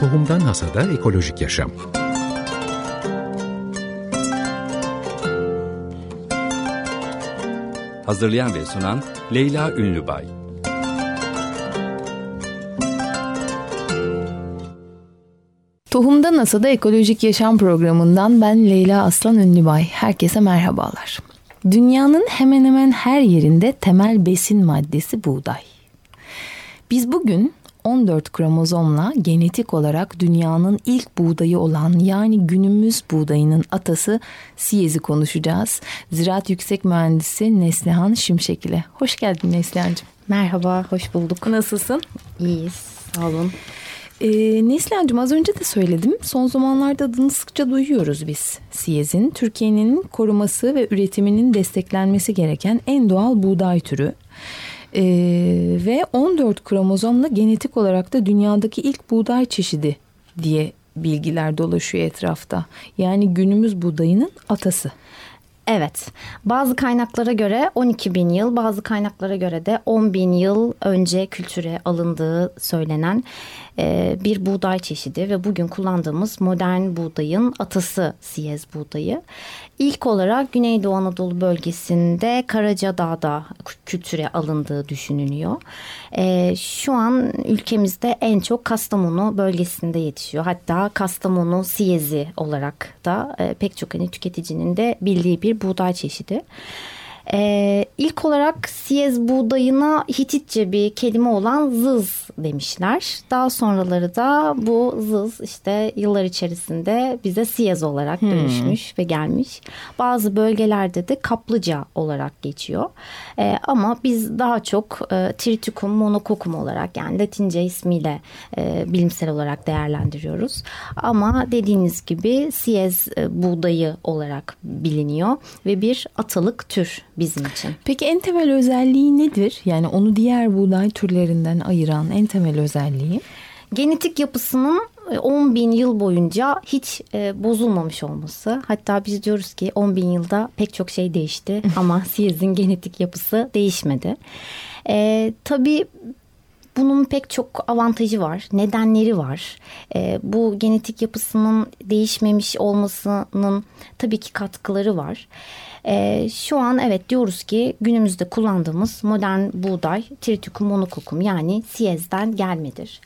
Tohumdan Hasada Ekolojik Yaşam Hazırlayan ve sunan Leyla Ünlübay Tohumda NASA'da Ekolojik Yaşam programından ben Leyla Aslan Ünlübay. Herkese merhabalar. Dünyanın hemen hemen her yerinde temel besin maddesi buğday. Biz bugün 14 kromozomla genetik olarak dünyanın ilk buğdayı olan yani günümüz buğdayının atası Siyez'i konuşacağız. Ziraat Yüksek Mühendisi Neslihan Şimşek ile. Hoş geldin Neslihan'cığım. Merhaba, hoş bulduk. Nasılsın? İyiyiz, sağ olun. Ee, Neslihan'cığım az önce de söyledim. Son zamanlarda adını sıkça duyuyoruz biz. Siyez'in Türkiye'nin koruması ve üretiminin desteklenmesi gereken en doğal buğday türü. Ee, ve 14 kromozomla genetik olarak da dünyadaki ilk buğday çeşidi diye bilgiler dolaşıyor etrafta. Yani günümüz buğdayının atası. Evet, bazı kaynaklara göre 12 bin yıl, bazı kaynaklara göre de 10 bin yıl önce kültüre alındığı söylenen e, bir buğday çeşidi ve bugün kullandığımız modern buğdayın atası siyez buğdayı. İlk olarak Güneydoğu Anadolu bölgesinde Karacadağ'da kültüre alındığı düşünülüyor. E, şu an ülkemizde en çok Kastamonu bölgesinde yetişiyor. Hatta Kastamonu siyezi olarak da e, pek çok hani tüketicinin de bildiği bir buğday çeşidi. Ee, ilk olarak siyez buğdayına Hititçe bir kelime olan zız demişler. Daha sonraları da bu zız işte yıllar içerisinde bize siyez olarak hmm. dönüşmüş hmm. ve gelmiş. Bazı bölgelerde de kaplıca olarak geçiyor. Ee, ama biz daha çok e, Triticum monococcum olarak yani Latince ismiyle e, bilimsel olarak değerlendiriyoruz. Ama dediğiniz gibi siyez e, buğdayı olarak biliniyor ve bir atalık tür bizim için. Peki en temel özelliği nedir? Yani onu diğer buğday türlerinden ayıran en temel özelliği? Genetik yapısının 10 e, bin yıl boyunca hiç e, bozulmamış olması. Hatta biz diyoruz ki 10 bin yılda pek çok şey değişti ama siyezin genetik yapısı değişmedi. E, tabii bunun pek çok avantajı var, nedenleri var. E, bu genetik yapısının değişmemiş olmasının tabii ki katkıları var. E, şu an evet diyoruz ki günümüzde kullandığımız modern buğday Triticum monococcum yani siyezden gelmedir.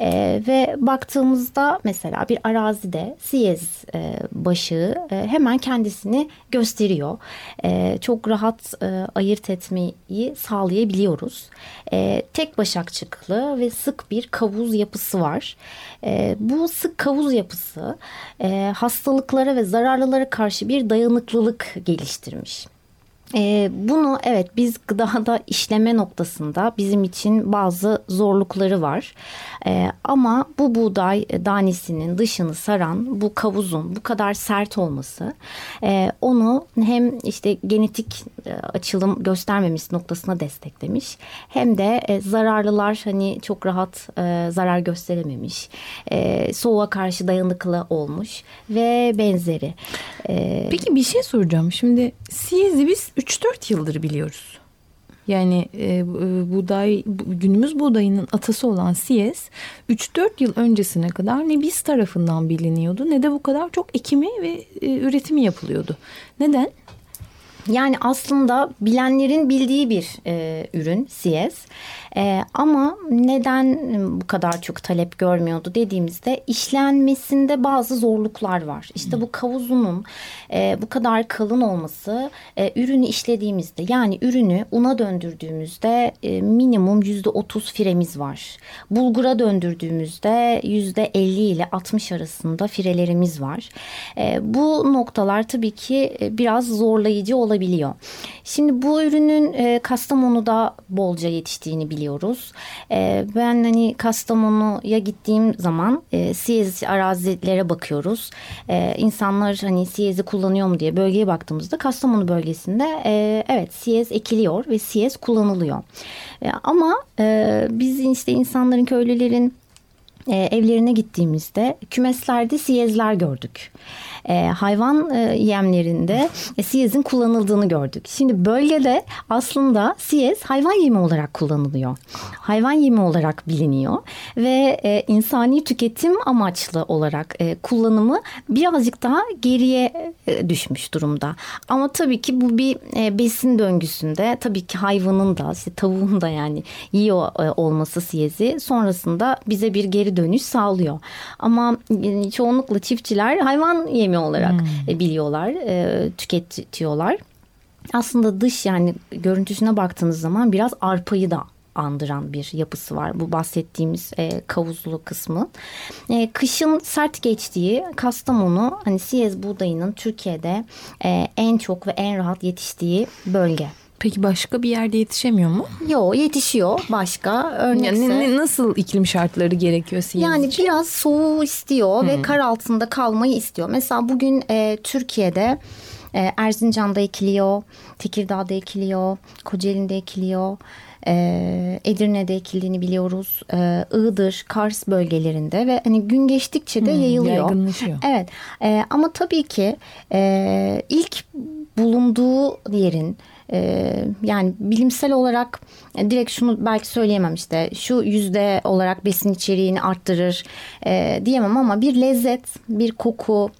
E, ve baktığımızda mesela bir arazide siyez e, başığı e, hemen kendisini gösteriyor. E, çok rahat e, ayırt etmeyi sağlayabiliyoruz. E, tek başakçıklı ve sık bir kavuz yapısı var. E, bu sık kavuz yapısı e, hastalıklara ve zararlılara karşı bir dayanıklılık geliştirmiş. E, bunu evet biz gıdada işleme noktasında bizim için bazı zorlukları var. E, ama bu buğday danesinin dışını saran bu kavuzun bu kadar sert olması e, onu hem işte genetik açılım göstermemesi noktasına desteklemiş. Hem de e, zararlılar hani çok rahat e, zarar gösterememiş. E, soğuğa karşı dayanıklı olmuş ve benzeri. E, Peki bir şey soracağım. Şimdi siyezi biz 3-4 yıldır biliyoruz. Yani e, e buğday günümüz buğdayının atası olan Siyes 3-4 yıl öncesine kadar ne biz tarafından biliniyordu ne de bu kadar çok ekimi ve e, üretimi yapılıyordu. Neden? Yani aslında bilenlerin bildiği bir e, ürün Siyes. E, ama neden bu kadar çok talep görmüyordu dediğimizde işlenmesinde bazı zorluklar var. İşte bu kavuzunun e, bu kadar kalın olması e, ürünü işlediğimizde yani ürünü una döndürdüğümüzde e, minimum yüzde otuz firemiz var. Bulgura döndürdüğümüzde yüzde elli ile altmış arasında firelerimiz var. E, bu noktalar tabii ki e, biraz zorlayıcı olabiliyor. Şimdi bu ürünün e, Kastamonu'da bolca yetiştiğini biliyoruz. E, ben hani Kastamonu'ya gittiğim zaman e, Siyez arazilere bakıyoruz. E, insanlar hani Siyez'i kullanıyor mu diye bölgeye baktığımızda Kastamonu bölgesinde e, evet Siyez ekiliyor ve Siyez kullanılıyor. E, ama e, biz işte insanların köylülerin e, evlerine gittiğimizde kümeslerde siyezler gördük. E, hayvan e, yemlerinde e, siyezin kullanıldığını gördük. Şimdi bölgede aslında siyez hayvan yemi olarak kullanılıyor. Hayvan yemi olarak biliniyor ve e, insani tüketim amaçlı olarak e, kullanımı birazcık daha geriye düşmüş durumda. Ama tabii ki bu bir e, besin döngüsünde tabii ki hayvanın da işte tavuğun da yani yiyor e, olması siyezi sonrasında bize bir geri dönüş sağlıyor. Ama e, çoğunlukla çiftçiler hayvan yemi olarak e, biliyorlar, e, tüketiyorlar. Aslında dış yani görüntüsüne baktığınız zaman biraz arpayı da andıran bir yapısı var. Bu bahsettiğimiz e, kavuzlu kısmı. E, kışın sert geçtiği Kastamonu hani siyez buğdayının Türkiye'de e, en çok ve en rahat yetiştiği bölge. Peki başka bir yerde yetişemiyor mu? Yo yetişiyor başka örnekse. Yani nasıl iklim şartları gerekiyor siyez Yani için? biraz soğuğu istiyor ve kar altında kalmayı istiyor. Mesela bugün e, Türkiye'de e, Erzincan'da ekiliyor, Tekirdağ'da ekiliyor, Kocaeli'nde ekiliyor. E, Edirne'de ekildiğini biliyoruz. E, Iğdır, Kars bölgelerinde ve hani gün geçtikçe de yayılıyor. yaygınlaşıyor. Evet. E, ama tabii ki e, ilk bulunduğu yerin e, yani bilimsel olarak e, direkt şunu belki söyleyemem işte şu yüzde olarak besin içeriğini arttırır e, diyemem ama bir lezzet, bir koku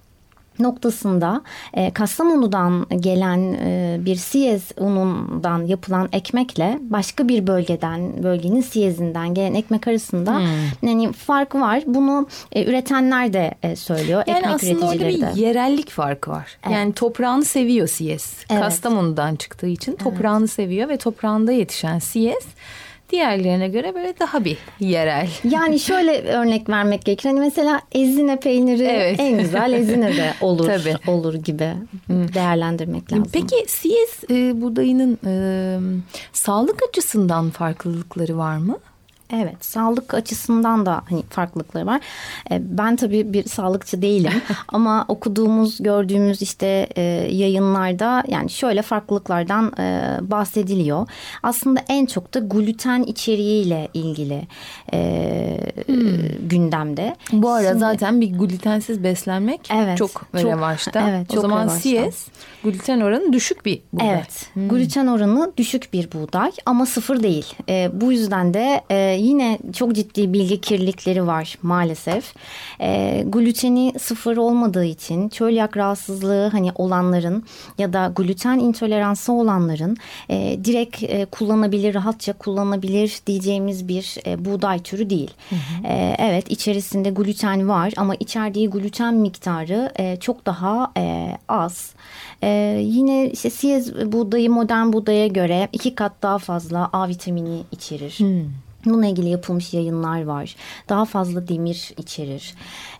noktasında e, Kastamonu'dan gelen e, bir siyez unundan yapılan ekmekle başka bir bölgeden bölgenin siyezinden gelen ekmek arasında Hmm. yani fark var. Bunu e, üretenler de e, söylüyor. Yani ekmek aslında orada bir de. yerellik farkı var. Yani toprağını seviyor siyez. Evet. Kastamonu'dan çıktığı için toprağını seviyor ve toprağında yetişen siyez diğerlerine göre böyle daha bir yerel. Yani şöyle örnek vermek gerekir. Hani mesela ezine peyniri Evet. en güzel ezine de olur Tabii. olur gibi değerlendirmek lazım. Peki siyez e, buğdayının e, sağlık açısından farklılıkları var mı? Evet, sağlık açısından da hani farklılıkları var. E, Ben tabii bir sağlıkçı değilim ama okuduğumuz, gördüğümüz işte e, yayınlarda yani şöyle farklılıklardan e, bahsediliyor. Aslında en çok da gluten içeriğiyle ilgili e, gündemde. Bu ara Şimdi- zaten bir glutensiz beslenmek Evet, çok, revaçta. evet, o çok zaman revaçta. gluten oranı düşük bir buğday. Evet. Gluten oranı düşük bir buğday ama sıfır değil. Bu yüzden de yine çok ciddi bilgi kirlilikleri var maalesef. E, gluteni sıfır olmadığı için çölyak rahatsızlığı hani olanların ya da gluten intoleransı olanların e, direkt e, kullanabilir, rahatça kullanabilir diyeceğimiz bir e, buğday türü değil. E, evet içerisinde gluten var ama içerdiği gluten miktarı e, çok daha e, az. E, yine işte siyez buğdayı modern buğdaya göre iki kat daha fazla A vitamini içerir. Bununla ilgili yapılmış yayınlar var. Daha fazla demir içerir.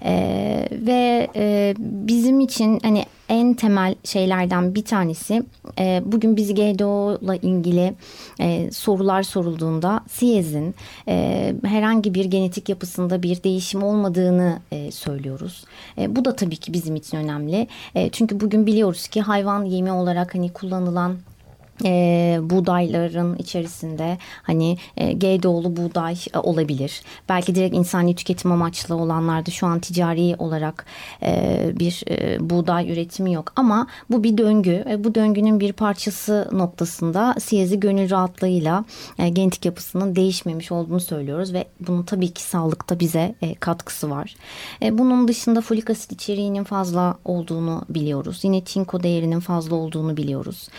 Ee, ve e, bizim için hani en temel şeylerden bir tanesi e, bugün biz GDO'la ilgili e, sorular sorulduğunda siyezin e, herhangi bir genetik yapısında bir değişim olmadığını e, söylüyoruz. E, bu da tabii ki bizim için önemli. E, çünkü bugün biliyoruz ki hayvan yemi olarak hani kullanılan e, buğdayların içerisinde hani e, GDO'lu buğday e, olabilir. Belki direkt insani tüketim amaçlı olanlarda şu an ticari olarak e, bir e, buğday üretimi yok. Ama bu bir döngü. E, bu döngünün bir parçası noktasında siyezi gönül rahatlığıyla e, genetik yapısının değişmemiş olduğunu söylüyoruz ve bunun tabii ki sağlıkta bize e, katkısı var. E, bunun dışında folik asit içeriğinin fazla olduğunu biliyoruz. Yine çinko değerinin fazla olduğunu biliyoruz.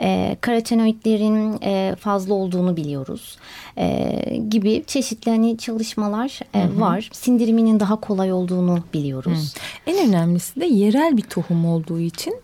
E, karotenoidlerin e, fazla olduğunu biliyoruz. E, gibi çeşitli hani çalışmalar e, var. Sindiriminin daha kolay olduğunu biliyoruz. En önemlisi de yerel bir tohum olduğu için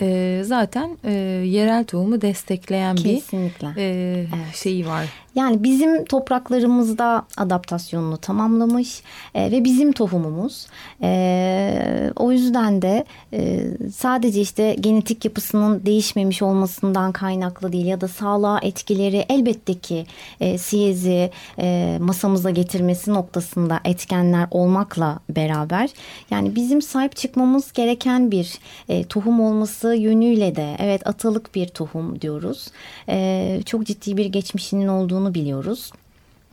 e, zaten e, yerel tohumu destekleyen Kesinlikle. bir e, şeyi var. Yani bizim topraklarımızda adaptasyonunu tamamlamış e, ve bizim tohumumuz. E, o yüzden de e, sadece işte genetik yapısının değişmemiş olmasından kaynaklı değil ya da sağlığa etkileri elbette ki e, siyezi e, masamıza getirmesi noktasında etkenler olmakla beraber yani bizim sahip çıkmamız gereken bir e, tohum olması yönüyle de evet atalık bir tohum diyoruz. E, çok ciddi bir geçmişinin olduğunu biliyoruz.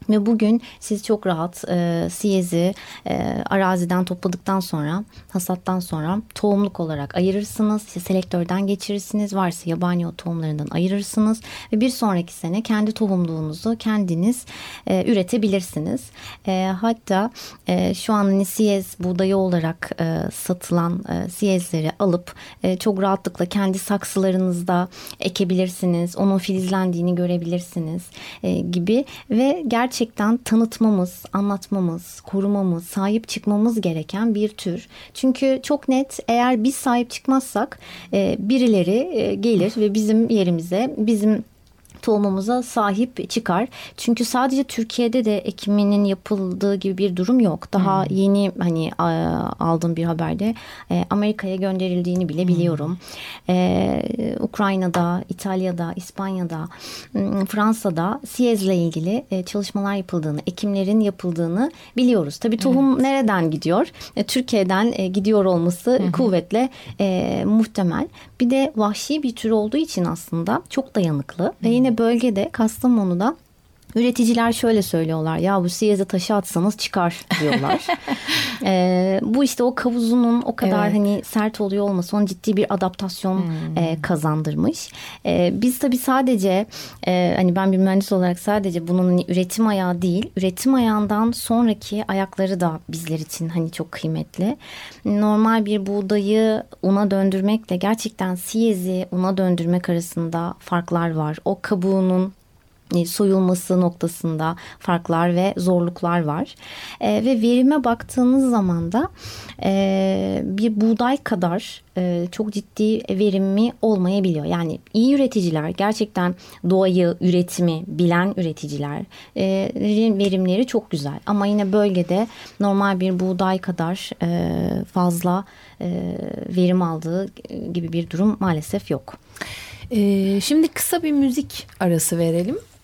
Ve bugün siz çok rahat e, siyezi e, araziden topladıktan sonra hasattan sonra tohumluk olarak ayırırsınız. Selektörden geçirirsiniz. Varsa yabani ot tohumlarından ayırırsınız. Ve bir sonraki sene kendi tohumluğunuzu kendiniz e, üretebilirsiniz. E, hatta e, şu an hani siyez buğdayı olarak e, satılan e, siyezleri alıp e, çok rahatlıkla kendi saksılarınızda ekebilirsiniz. Onun filizlendiğini görebilirsiniz e, gibi ve gerçekten gerçekten tanıtmamız, anlatmamız, korumamız, sahip çıkmamız gereken bir tür. Çünkü çok net eğer biz sahip çıkmazsak e, birileri e, gelir ve bizim yerimize bizim tohumumuza sahip çıkar. Çünkü sadece Türkiye'de de ekiminin yapıldığı gibi bir durum yok. Daha hmm. yeni hani aldığım bir haberde e, Amerika'ya gönderildiğini bile biliyorum. Hmm. Ee, Ukrayna'da, İtalya'da, İspanya'da, Fransa'da Siyez'le ilgili e, çalışmalar yapıldığını, ekimlerin yapıldığını biliyoruz. Tabii tohum hmm. nereden gidiyor? E, Türkiye'den gidiyor olması hmm. kuvvetle e, muhtemel. Bir de vahşi bir tür olduğu için aslında çok dayanıklı hmm. ve yine bölgede Kastamonu'da Üreticiler şöyle söylüyorlar ya bu siyeze taşı atsanız çıkar diyorlar. ee, bu işte o kavuzunun o kadar evet. hani sert oluyor olması onun ciddi bir adaptasyon hmm. e, kazandırmış. E, biz tabii sadece e, hani ben bir mühendis olarak sadece bunun hani üretim ayağı değil üretim ayağından sonraki ayakları da bizler için hani çok kıymetli. Normal bir buğdayı una döndürmekle gerçekten siyezi una döndürmek arasında farklar var. O kabuğunun e, soyulması noktasında farklar ve zorluklar var. E, ve verime baktığınız zaman da e, bir buğday kadar e, çok ciddi verimi olmayabiliyor. Yani iyi üreticiler gerçekten doğayı, üretimi bilen üreticilerin e, verimleri çok güzel. Ama yine bölgede normal bir buğday kadar e, fazla e, verim aldığı gibi bir durum maalesef yok. Ee, şimdi kısa bir müzik arası verelim.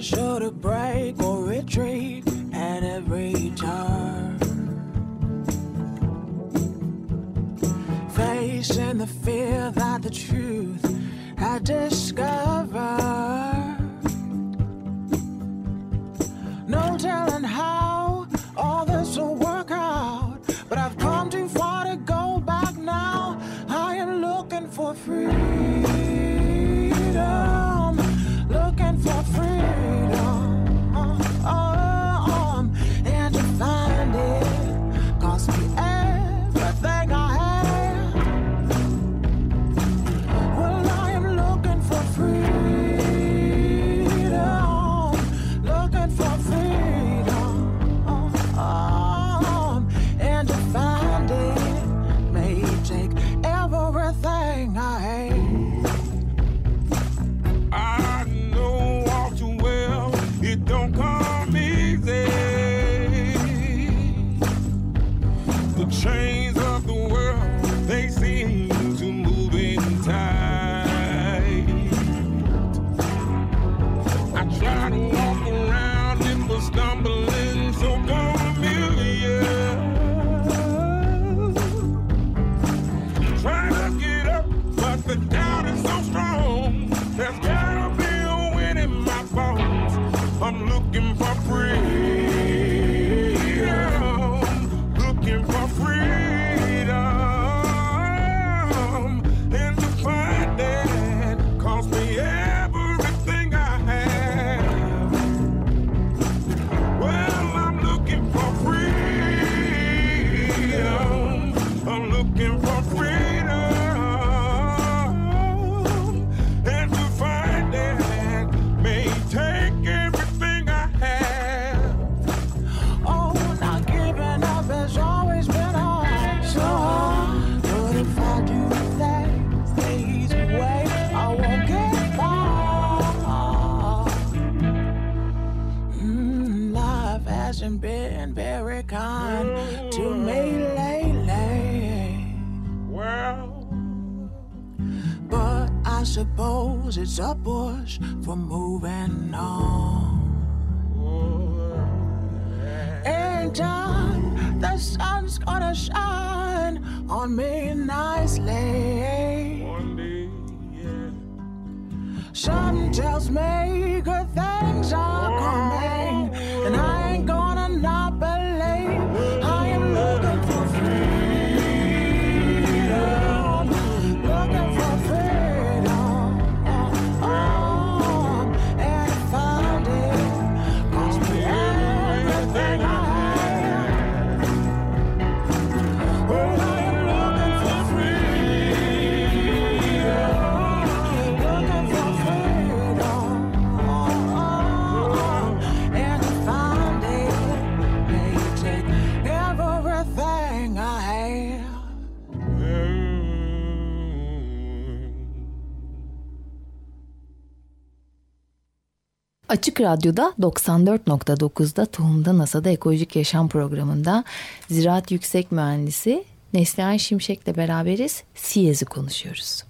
Should sure to break or retreat at every turn. Facing the fear that the truth I discover. It's a push for moving on. In time, the sun's gonna shine on me nicely. Açık Radyo'da 94.9'da Tohumda NASA'da Ekolojik Yaşam programında Ziraat Yüksek Mühendisi Neslihan Şimşek'le beraberiz. Siyez'i konuşuyoruz.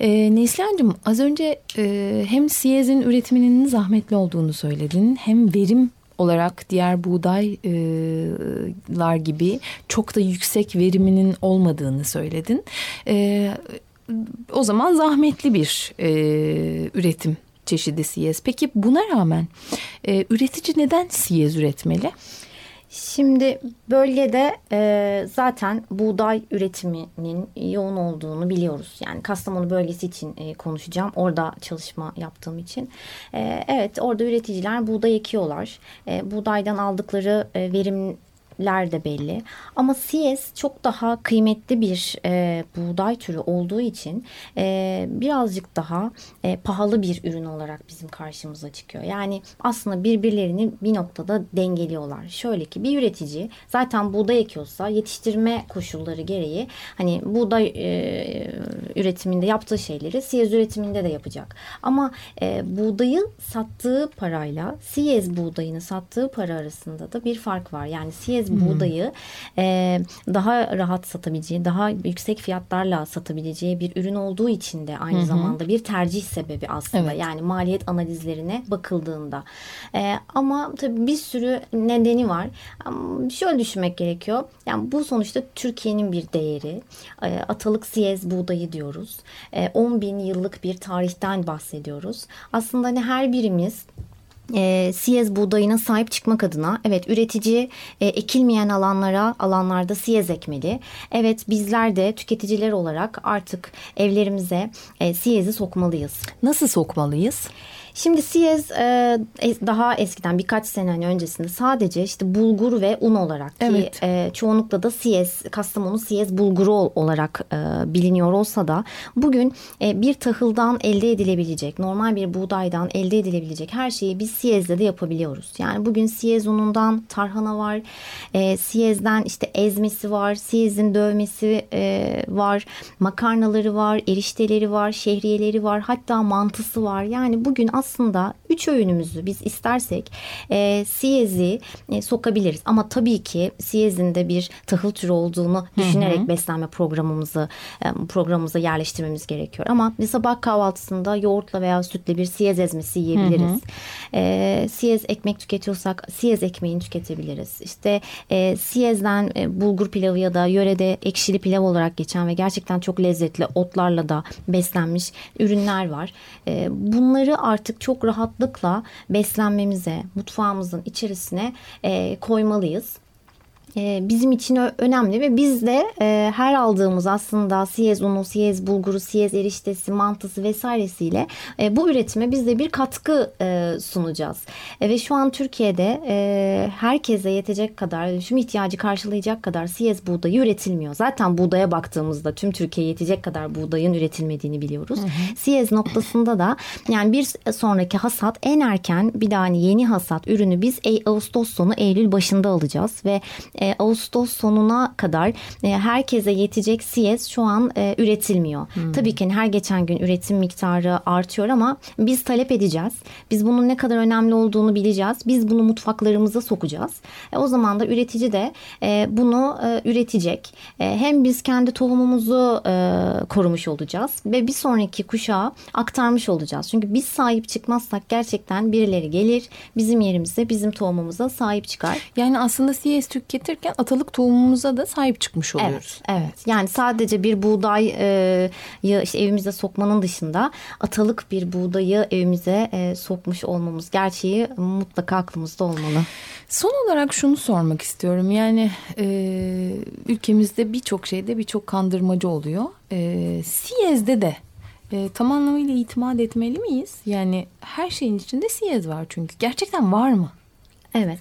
Ee, Neslihan'cığım az önce e, hem Siyez'in üretiminin zahmetli olduğunu söyledin hem verim olarak diğer buğdaylar gibi çok da yüksek veriminin olmadığını söyledin. Ee, o zaman zahmetli bir e, üretim çeşidi siyez. Peki buna rağmen e, üretici neden siyez üretmeli? Şimdi bölgede e, zaten buğday üretiminin yoğun olduğunu biliyoruz. Yani Kastamonu bölgesi için e, konuşacağım. Orada çalışma yaptığım için. E, evet orada üreticiler buğday ekiyorlar. E, buğdaydan aldıkları e, verim de belli. Ama siyez çok daha kıymetli bir e, buğday türü olduğu için e, birazcık daha e, pahalı bir ürün olarak bizim karşımıza çıkıyor. Yani aslında birbirlerini bir noktada dengeliyorlar. Şöyle ki bir üretici zaten buğday ekiyorsa yetiştirme koşulları gereği hani buğday e, üretiminde yaptığı şeyleri siyez üretiminde de yapacak. Ama e, buğdayı sattığı parayla siyez buğdayını sattığı para arasında da bir fark var. Yani siyez buğdayı e, daha rahat satabileceği, daha yüksek fiyatlarla satabileceği bir ürün olduğu için de aynı zamanda bir tercih sebebi aslında. Evet. Yani maliyet analizlerine bakıldığında. E, ama tabii bir sürü nedeni var. Şöyle düşünmek gerekiyor. Yani bu sonuçta Türkiye'nin bir değeri. E, Atalık siyez buğdayı diyoruz. E, 10 bin yıllık bir tarihten bahsediyoruz. Aslında hani her birimiz e, siyez buğdayına sahip çıkmak adına evet üretici e, ekilmeyen alanlara alanlarda siyez ekmeli. Evet bizler de tüketiciler olarak artık evlerimize e, siyezi sokmalıyız. Nasıl sokmalıyız? Şimdi siyez e, daha eskiden birkaç sene hani öncesinde sadece işte bulgur ve un olarak ki Evet. e, çoğunlukla da siyez Kastamonu siyez bulguru ol- olarak e, biliniyor olsa da bugün e, bir tahıldan elde edilebilecek normal bir buğdaydan elde edilebilecek her şeyi biz siyezle de yapabiliyoruz. Yani bugün siyez unundan tarhana var, e, siyezden işte ezmesi var, siyezin dövmesi e, var, makarnaları var, erişteleri var, şehriyeleri var, hatta mantısı var. Yani bugün aslında aslında üç öğünümüzü biz istersek e, siyezi e, sokabiliriz. Ama tabii ki siyezin de bir tahıl türü olduğunu düşünerek beslenme programımızı e, programımıza yerleştirmemiz gerekiyor. Ama bir sabah kahvaltısında yoğurtla veya sütle bir siyez ezmesi yiyebiliriz. E, siyez ekmek tüketiyorsak siyez ekmeğini tüketebiliriz. İşte e, siyezden e, bulgur pilavı ya da yörede ekşili pilav olarak geçen ve gerçekten çok lezzetli otlarla da beslenmiş ürünler var. E, bunları artık çok rahatlıkla beslenmemize, mutfağımızın içerisine e, koymalıyız. E, bizim için önemli ve biz de e, her aldığımız aslında siyez unu, siyez bulguru, siyez eriştesi, mantısı vesairesiyle e, bu üretime biz de bir katkı e, sunacağız. Ve şu an Türkiye'de herkese yetecek kadar, tüm ihtiyacı karşılayacak kadar siyez buğdayı üretilmiyor. Zaten buğdaya baktığımızda tüm Türkiye'ye yetecek kadar buğdayın üretilmediğini biliyoruz. Siyez noktasında da yani bir sonraki hasat en erken bir daha hani yeni hasat ürünü biz Ağustos sonu Eylül başında alacağız ve e, Ağustos sonuna kadar e, herkese yetecek siyez şu an e, üretilmiyor. Hmm. Tabii ki her geçen gün üretim miktarı artıyor ama biz talep edeceğiz. Biz bunun ne kadar önemli olduğunu bileceğiz. Biz bunu mutfaklarımıza sokacağız. E, o zaman da üretici de e, bunu e, üretecek. E, hem biz kendi tohumumuzu e, korumuş olacağız ve bir sonraki kuşağa aktarmış olacağız. Çünkü biz sahip çıkmazsak gerçekten birileri gelir bizim yerimize bizim tohumumuza sahip çıkar. Yani aslında CS tüketirken atalık tohumumuza da sahip çıkmış oluyoruz. Evet, evet. Yani sadece bir buğday e, işte evimize sokmanın dışında atalık bir buğdayı evimize e, sokmuş olmamız gerçeği mutlaka aklımızda olmalı. Son olarak şunu sormak istiyorum. Yani e, ülkemizde birçok şeyde birçok kandırmacı oluyor. E, Siyez'de de e, tam anlamıyla itimat etmeli miyiz? Yani her şeyin içinde Siyez var çünkü. Gerçekten var mı? Evet.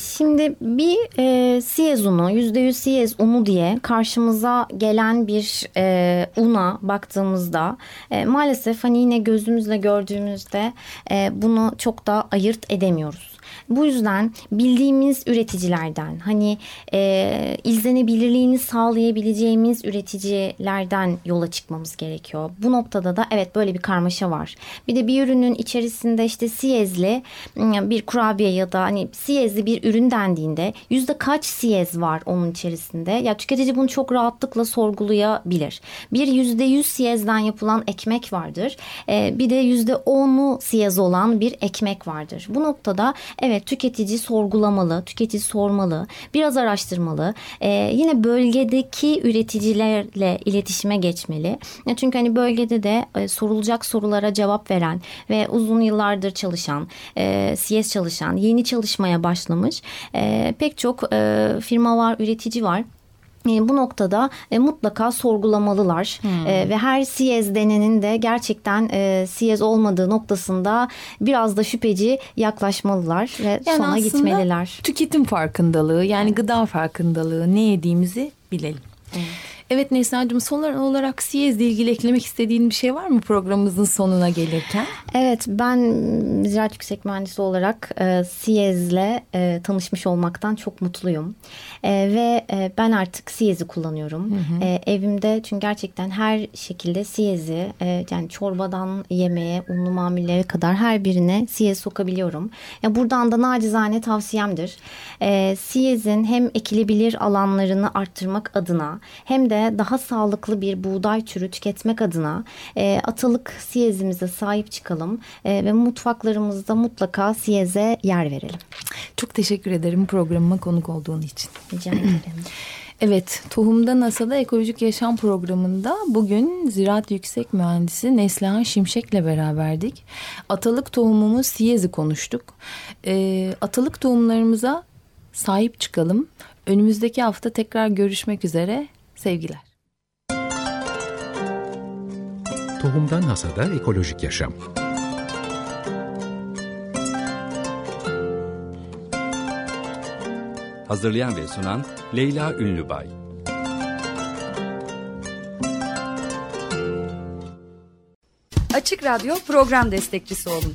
Şimdi bir e, siyez unu, %100 siyez unu diye karşımıza gelen bir e, una baktığımızda e, maalesef hani yine gözümüzle gördüğümüzde e, bunu çok da ayırt edemiyoruz. Bu yüzden bildiğimiz üreticilerden hani e, izlenebilirliğini sağlayabileceğimiz üreticilerden yola çıkmamız gerekiyor. Bu noktada da evet böyle bir karmaşa var. Bir de bir ürünün içerisinde işte siyezli bir kurabiye ya da hani siyezli bir ürün dendiğinde yüzde kaç siyez var onun içerisinde? Ya tüketici bunu çok rahatlıkla sorgulayabilir. Bir yüzde yüz siyezden yapılan ekmek vardır. E, bir de yüzde onu siyez olan bir ekmek vardır. Bu noktada Evet tüketici sorgulamalı, tüketici sormalı, biraz araştırmalı. Ee, yine bölgedeki üreticilerle iletişime geçmeli. Çünkü hani bölgede de e, sorulacak sorulara cevap veren ve uzun yıllardır çalışan, e, CS çalışan, yeni çalışmaya başlamış e, pek çok e, firma var, üretici var. E, bu noktada e, mutlaka sorgulamalılar hmm. e, ve her siyez denenin de gerçekten e, siyez olmadığı noktasında biraz da şüpheci yaklaşmalılar ve yani sona gitmeliler. Tüketim farkındalığı yani evet. gıda farkındalığı ne yediğimizi bilelim. Evet. Evet Nesna'cığım son olarak Siyez'le ilgili eklemek istediğin bir şey var mı programımızın sonuna gelirken? Evet ben ziraat yüksek mühendisi olarak e, Siyez'le e, tanışmış olmaktan çok mutluyum. E, ve e, ben artık Siyez'i kullanıyorum. Hı hı. E, evimde çünkü gerçekten her şekilde Siyez'i e, yani çorbadan yemeğe, unlu mamullere kadar her birine Siyez sokabiliyorum. Ya buradan da nacizane tavsiyemdir. E, Siyez'in hem ekilebilir alanlarını arttırmak adına hem de daha sağlıklı bir buğday türü tüketmek adına e, atalık siyezimize sahip çıkalım e, ve mutfaklarımızda mutlaka siyeze yer verelim. Çok teşekkür ederim programıma konuk olduğun için. Rica ederim. Evet, Tohumda NASA'da Ekolojik Yaşam Programı'nda bugün Ziraat Yüksek Mühendisi Neslihan Şimşek'le beraberdik. Atalık tohumumuz Siyez'i konuştuk. E, atalık tohumlarımıza sahip çıkalım. Önümüzdeki hafta tekrar görüşmek üzere. Sevgiler. Tohumdan Hasada Ekolojik Yaşam. Hazırlayan ve sunan Leyla Ünlübay. Açık Radyo program destekçisi olun